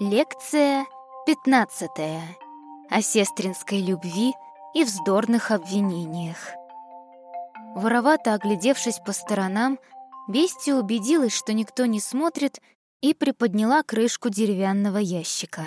Лекция 15. О сестринской любви и вздорных обвинениях. Воровато оглядевшись по сторонам, Бестия убедилась, что никто не смотрит, и приподняла крышку деревянного ящика.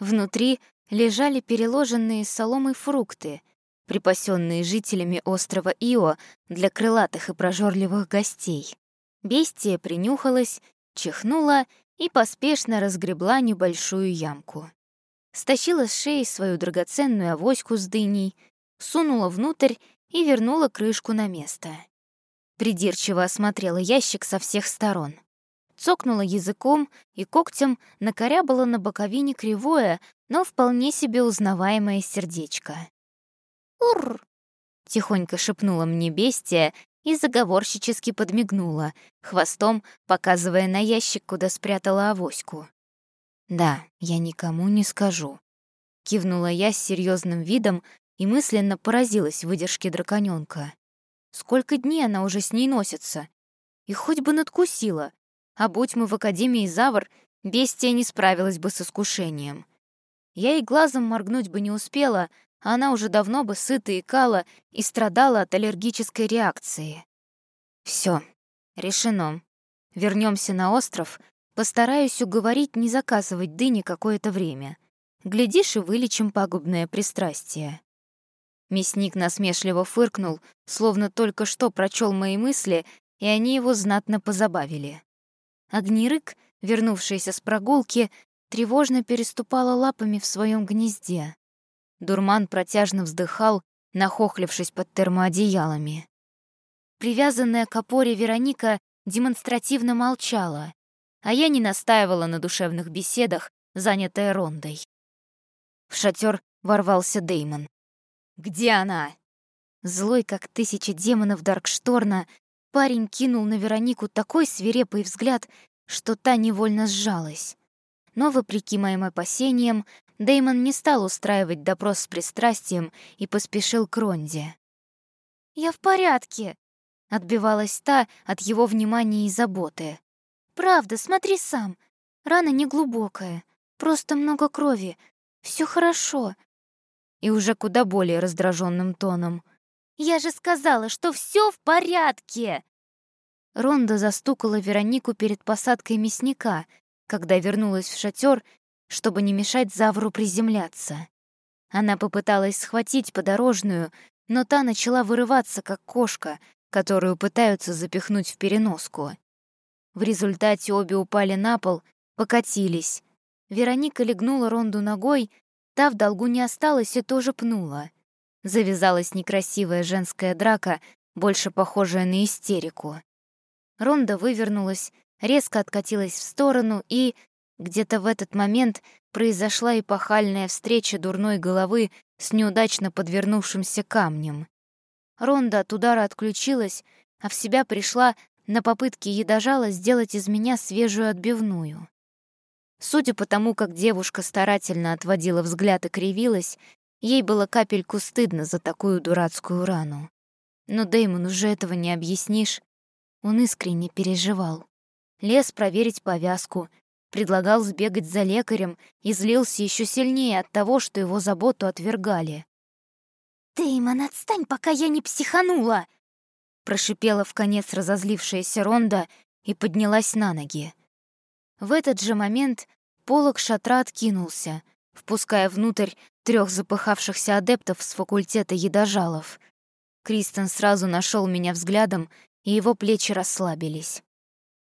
Внутри лежали переложенные соломой фрукты, припасенные жителями острова Ио для крылатых и прожорливых гостей. Бестия принюхалась, чихнула и поспешно разгребла небольшую ямку. Стащила с шеи свою драгоценную авоську с дыней, сунула внутрь и вернула крышку на место. Придирчиво осмотрела ящик со всех сторон. Цокнула языком и когтем накорябала на боковине кривое, но вполне себе узнаваемое сердечко. «Ур!» — тихонько шепнула мне бестия и заговорщически подмигнула, хвостом показывая на ящик, куда спрятала авоську. «Да, я никому не скажу», — кивнула я с серьезным видом и мысленно поразилась выдержке драконёнка. Сколько дней она уже с ней носится? И хоть бы надкусила. А будь мы в Академии Завр, бестия не справилась бы с искушением. Я и глазом моргнуть бы не успела, она уже давно бы сыта икала и страдала от аллергической реакции. Все, решено. Вернемся на остров, постараюсь уговорить не заказывать дыни какое-то время. Глядишь, и вылечим пагубное пристрастие. Мясник насмешливо фыркнул, словно только что прочел мои мысли, и они его знатно позабавили. Огнерык, вернувшаяся с прогулки, тревожно переступала лапами в своем гнезде. Дурман протяжно вздыхал, нахохлившись под термоодеялами. Привязанная к опоре Вероника демонстративно молчала, а я не настаивала на душевных беседах, занятая Рондой. В шатер ворвался Деймон. «Где она?» Злой, как тысяча демонов Даркшторна, парень кинул на Веронику такой свирепый взгляд, что та невольно сжалась. Но, вопреки моим опасениям, Деймон не стал устраивать допрос с пристрастием и поспешил к Ронде. «Я в порядке», — отбивалась та от его внимания и заботы. «Правда, смотри сам. Рана неглубокая, просто много крови. Все хорошо». И уже куда более раздраженным тоном. «Я же сказала, что все в порядке!» Ронда застукала Веронику перед посадкой мясника, когда вернулась в шатер чтобы не мешать Завру приземляться. Она попыталась схватить подорожную, но та начала вырываться, как кошка, которую пытаются запихнуть в переноску. В результате обе упали на пол, покатились. Вероника легнула Ронду ногой, та в долгу не осталась и тоже пнула. Завязалась некрасивая женская драка, больше похожая на истерику. Ронда вывернулась, резко откатилась в сторону и, где-то в этот момент произошла эпохальная встреча дурной головы с неудачно подвернувшимся камнем. Ронда от удара отключилась, а в себя пришла на попытки едожала сделать из меня свежую отбивную. Судя по тому, как девушка старательно отводила взгляд и кривилась, ей было капельку стыдно за такую дурацкую рану. Но Дэймон уже этого не объяснишь. Он искренне переживал. Лез проверить повязку, предлагал сбегать за лекарем и злился еще сильнее от того, что его заботу отвергали. «Дэймон, отстань, пока я не психанула!» Прошипела в конец разозлившаяся Ронда и поднялась на ноги. В этот же момент полог шатра откинулся, впуская внутрь трех запыхавшихся адептов с факультета едожалов. Кристен сразу нашел меня взглядом, и его плечи расслабились.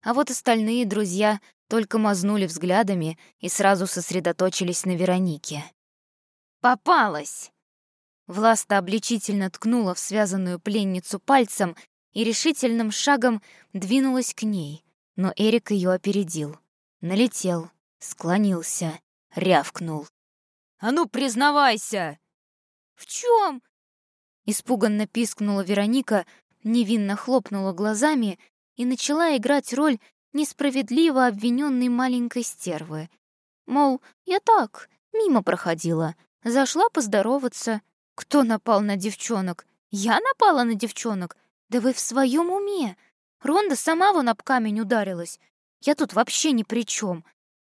А вот остальные друзья только мазнули взглядами и сразу сосредоточились на Веронике. «Попалась!» Власта обличительно ткнула в связанную пленницу пальцем и решительным шагом двинулась к ней, но Эрик ее опередил. Налетел, склонился, рявкнул. «А ну, признавайся!» «В чем? Испуганно пискнула Вероника, невинно хлопнула глазами и начала играть роль несправедливо обвиненной маленькой стервы. Мол, я так, мимо проходила, зашла поздороваться. Кто напал на девчонок? Я напала на девчонок? Да вы в своем уме? Ронда сама вон об камень ударилась. Я тут вообще ни при чем.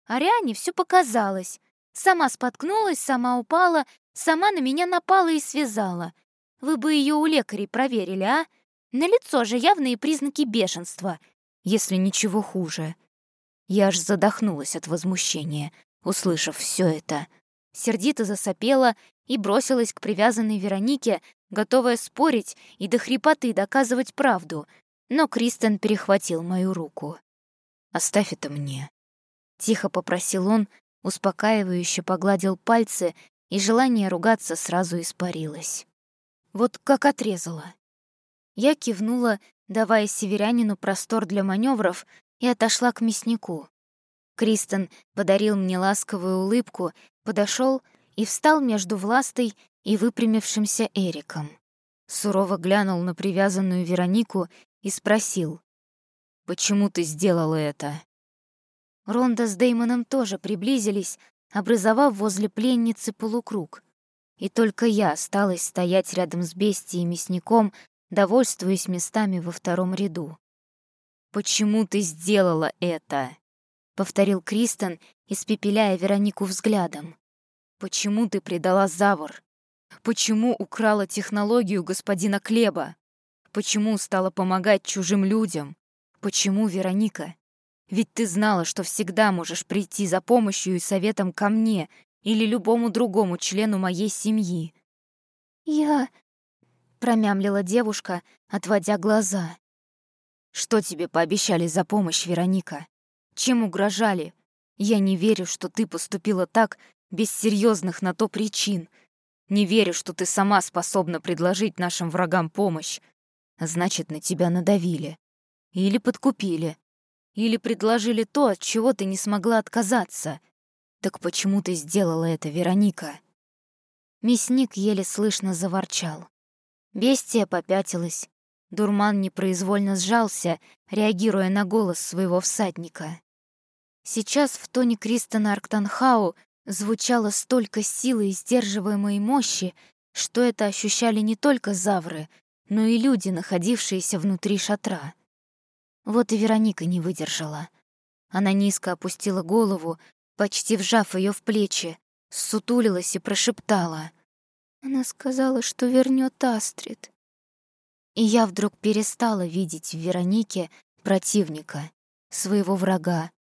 Ариане все показалось. Сама споткнулась, сама упала, сама на меня напала и связала. Вы бы ее у лекарей проверили, а? На лицо же явные признаки бешенства, если ничего хуже. Я аж задохнулась от возмущения, услышав все это. Сердито засопела и бросилась к привязанной Веронике, готовая спорить и до хрипоты доказывать правду, но Кристен перехватил мою руку. «Оставь это мне», — тихо попросил он, успокаивающе погладил пальцы, и желание ругаться сразу испарилось. Вот как отрезала. Я кивнула, давая северянину простор для маневров, и отошла к мяснику. Кристен подарил мне ласковую улыбку, подошел и встал между Властой и выпрямившимся Эриком. Сурово глянул на привязанную Веронику и спросил, «Почему ты сделала это?» Ронда с Деймоном тоже приблизились, образовав возле пленницы полукруг. И только я осталась стоять рядом с бестией и мясником, довольствуясь местами во втором ряду. «Почему ты сделала это?» — повторил Кристен, испепеляя Веронику взглядом. «Почему ты предала Завор? Почему украла технологию господина Клеба? Почему стала помогать чужим людям? Почему, Вероника? Ведь ты знала, что всегда можешь прийти за помощью и советом ко мне или любому другому члену моей семьи». «Я...» — промямлила девушка, отводя глаза. Что тебе пообещали за помощь, Вероника? Чем угрожали? Я не верю, что ты поступила так без серьезных на то причин. Не верю, что ты сама способна предложить нашим врагам помощь. Значит, на тебя надавили. Или подкупили. Или предложили то, от чего ты не смогла отказаться. Так почему ты сделала это, Вероника?» Мясник еле слышно заворчал. Бестия попятилась, Дурман непроизвольно сжался, реагируя на голос своего всадника. Сейчас в тоне Кристона Арктанхау звучало столько силы и сдерживаемой мощи, что это ощущали не только завры, но и люди, находившиеся внутри шатра. Вот и Вероника не выдержала. Она низко опустила голову, почти вжав ее в плечи, сутулилась и прошептала. Она сказала, что вернет Астрид. И я вдруг перестала видеть в Веронике противника, своего врага,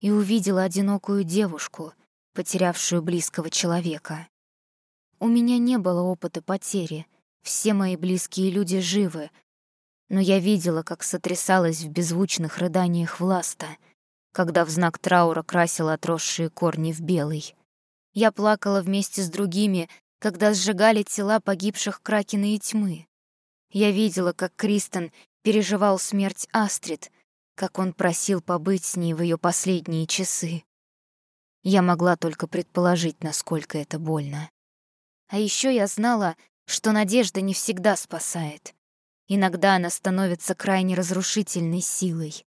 и увидела одинокую девушку, потерявшую близкого человека. У меня не было опыта потери, все мои близкие люди живы, но я видела, как сотрясалась в беззвучных рыданиях власта, когда в знак траура красила отросшие корни в белый. Я плакала вместе с другими, когда сжигали тела погибших Кракена и Тьмы. Я видела, как Кристен переживал смерть Астрид, как он просил побыть с ней в ее последние часы. Я могла только предположить, насколько это больно. А еще я знала, что надежда не всегда спасает. Иногда она становится крайне разрушительной силой.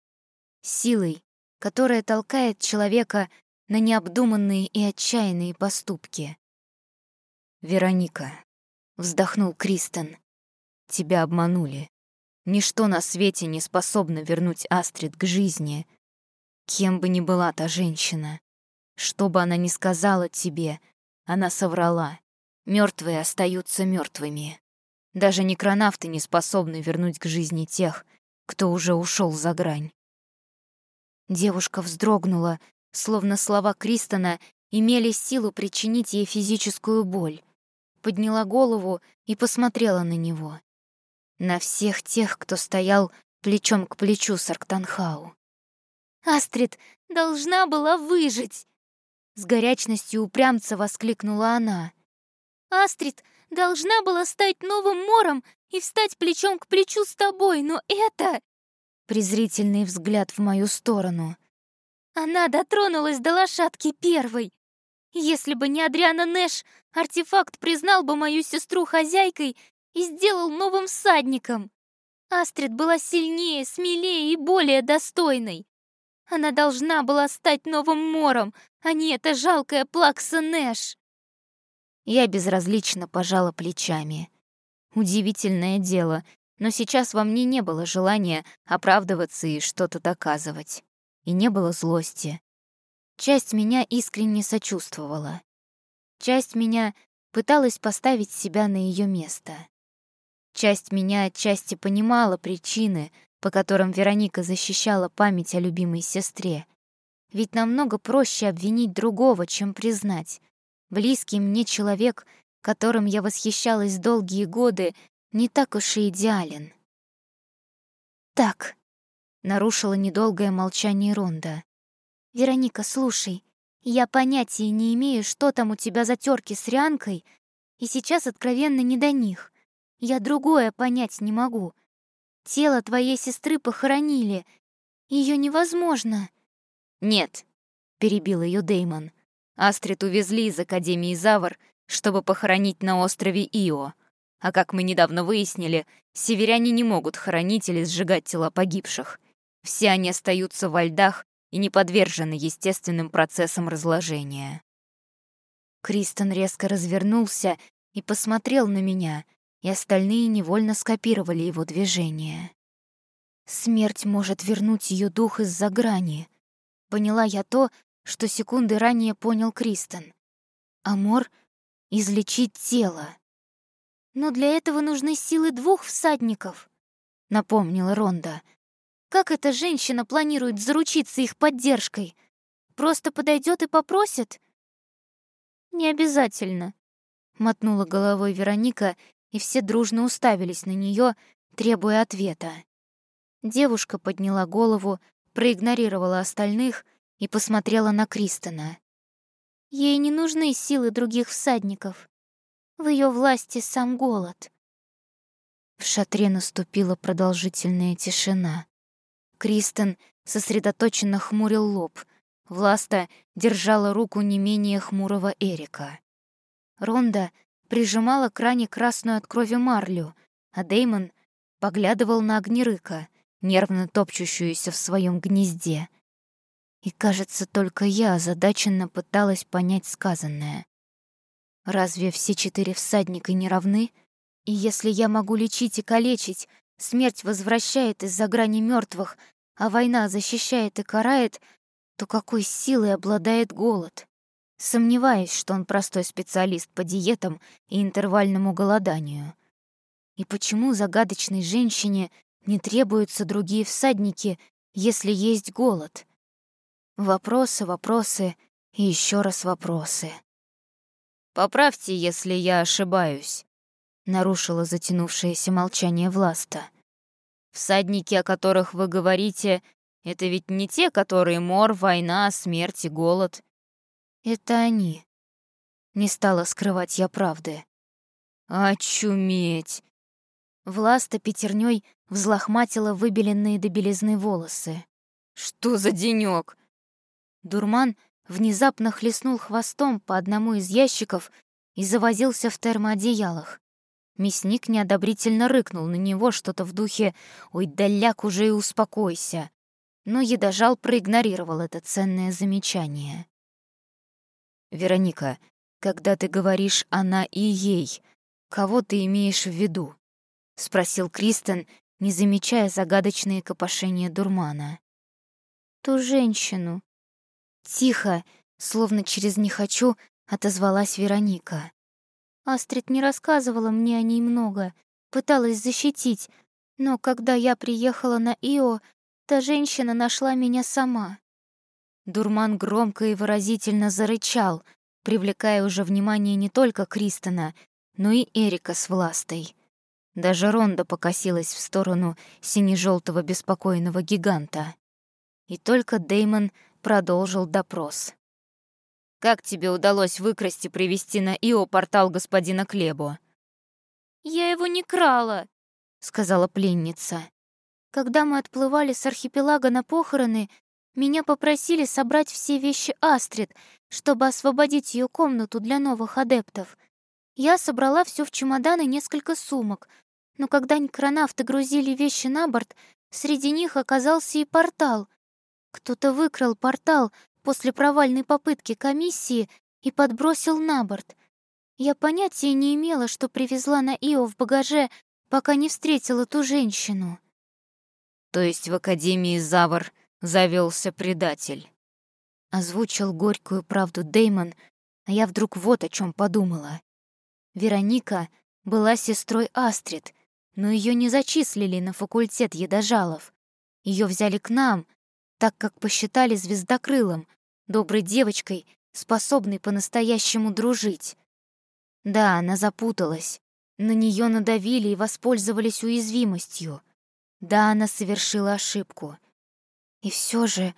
Силой, которая толкает человека на необдуманные и отчаянные поступки. «Вероника», — вздохнул Кристен, Тебя обманули. Ничто на свете не способно вернуть Астрид к жизни. Кем бы ни была та женщина, что бы она ни сказала тебе, она соврала. Мертвые остаются мертвыми. Даже некронавты не способны вернуть к жизни тех, кто уже ушел за грань. Девушка вздрогнула, словно слова Кристона имели силу причинить ей физическую боль. Подняла голову и посмотрела на него на всех тех, кто стоял плечом к плечу с Арктанхау. «Астрид должна была выжить!» С горячностью упрямца воскликнула она. «Астрид должна была стать новым мором и встать плечом к плечу с тобой, но это...» Презрительный взгляд в мою сторону. «Она дотронулась до лошадки первой. Если бы не Адриана Нэш, артефакт признал бы мою сестру хозяйкой и сделал новым всадником. Астрид была сильнее, смелее и более достойной. Она должна была стать новым Мором, а не эта жалкая плакса Нэш. Я безразлично пожала плечами. Удивительное дело, но сейчас во мне не было желания оправдываться и что-то доказывать. И не было злости. Часть меня искренне сочувствовала. Часть меня пыталась поставить себя на ее место. Часть меня отчасти понимала причины, по которым Вероника защищала память о любимой сестре. Ведь намного проще обвинить другого, чем признать. Близкий мне человек, которым я восхищалась долгие годы, не так уж и идеален. «Так», — нарушила недолгое молчание Ронда. «Вероника, слушай, я понятия не имею, что там у тебя за терки с Рянкой, и сейчас откровенно не до них. Я другое понять не могу. Тело твоей сестры похоронили. Ее невозможно. Нет, перебил ее Деймон. Астрид увезли из Академии Завр, чтобы похоронить на острове Ио. А как мы недавно выяснили, северяне не могут хоронить или сжигать тела погибших. Все они остаются во льдах и не подвержены естественным процессам разложения. Кристен резко развернулся и посмотрел на меня, и остальные невольно скопировали его движение. Смерть может вернуть ее дух из-за грани. Поняла я то, что секунды ранее понял Кристен. Амор — излечить тело. Но для этого нужны силы двух всадников, — напомнила Ронда. Как эта женщина планирует заручиться их поддержкой? Просто подойдет и попросит? Не обязательно, — мотнула головой Вероника, и все дружно уставились на нее, требуя ответа. Девушка подняла голову, проигнорировала остальных и посмотрела на Кристона. Ей не нужны силы других всадников. В ее власти сам голод. В шатре наступила продолжительная тишина. Кристен сосредоточенно хмурил лоб. Власта держала руку не менее хмурого Эрика. Ронда прижимала к ране красную от крови марлю, а Деймон поглядывал на огнерыка, нервно топчущуюся в своем гнезде. И, кажется, только я озадаченно пыталась понять сказанное. Разве все четыре всадника не равны? И если я могу лечить и калечить, смерть возвращает из-за грани мертвых, а война защищает и карает, то какой силой обладает голод? Сомневаюсь, что он простой специалист по диетам и интервальному голоданию. И почему загадочной женщине не требуются другие всадники, если есть голод? Вопросы, вопросы и еще раз вопросы. «Поправьте, если я ошибаюсь», — нарушило затянувшееся молчание Власта. «Всадники, о которых вы говорите, это ведь не те, которые мор, война, смерть и голод. Это они. Не стала скрывать я правды. Очуметь! Власта пятерней взлохматила выбеленные до белизны волосы. Что за денёк? Дурман внезапно хлестнул хвостом по одному из ящиков и завозился в термоодеялах. Мясник неодобрительно рыкнул на него что-то в духе «Ой, доляк, уже и успокойся!» Но едожал проигнорировал это ценное замечание. «Вероника, когда ты говоришь «она» и «ей», кого ты имеешь в виду?» — спросил Кристен, не замечая загадочные копошения дурмана. «Ту женщину». Тихо, словно через «не хочу», отозвалась Вероника. Астрид не рассказывала мне о ней много, пыталась защитить, но когда я приехала на Ио, та женщина нашла меня сама. Дурман громко и выразительно зарычал, привлекая уже внимание не только Кристона, но и Эрика с Властой. Даже Ронда покосилась в сторону сине-желтого беспокойного гиганта. И только Деймон продолжил допрос. «Как тебе удалось выкрасть и привести на Ио портал господина Клебо?» «Я его не крала», — сказала пленница. «Когда мы отплывали с архипелага на похороны, меня попросили собрать все вещи Астрид, чтобы освободить ее комнату для новых адептов. Я собрала все в чемодан и несколько сумок, но когда некронавты грузили вещи на борт, среди них оказался и портал. Кто-то выкрал портал после провальной попытки комиссии и подбросил на борт. Я понятия не имела, что привезла на Ио в багаже, пока не встретила ту женщину. То есть в Академии Завар завелся предатель. Озвучил горькую правду Деймон, а я вдруг вот о чем подумала. Вероника была сестрой Астрид, но ее не зачислили на факультет едожалов. Ее взяли к нам, так как посчитали звездокрылом, доброй девочкой, способной по-настоящему дружить. Да, она запуталась. На нее надавили и воспользовались уязвимостью. Да, она совершила ошибку. И все же,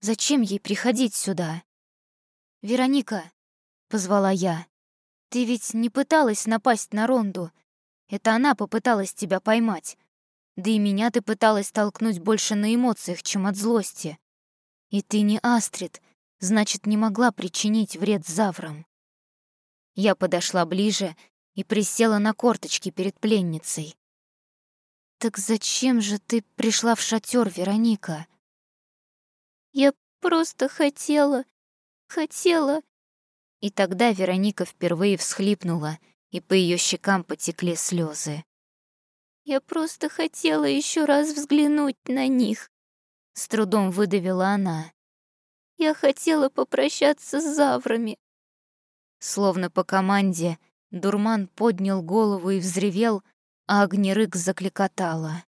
зачем ей приходить сюда? «Вероника», — позвала я, — «ты ведь не пыталась напасть на Ронду. Это она попыталась тебя поймать. Да и меня ты пыталась толкнуть больше на эмоциях, чем от злости. И ты не Астрид, значит, не могла причинить вред заврам». Я подошла ближе и присела на корточки перед пленницей. «Так зачем же ты пришла в шатер, Вероника?» «Я просто хотела, хотела...» И тогда Вероника впервые всхлипнула, и по ее щекам потекли слезы. «Я просто хотела еще раз взглянуть на них», — с трудом выдавила она. «Я хотела попрощаться с заврами». Словно по команде Дурман поднял голову и взревел, а огнерык закликотала.